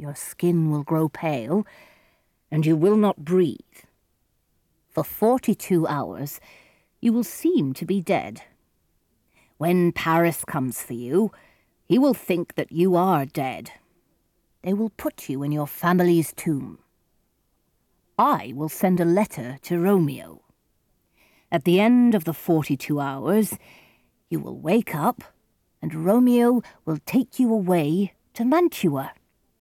your skin will grow pale, and you will not breathe. For forty-two hours, you will seem to be dead. When Paris comes for you, he will think that you are dead. They will put you in your family's tomb. I will send a letter to Romeo. At the end of the forty-two hours, you will wake up, and Romeo will take you away to Mantua.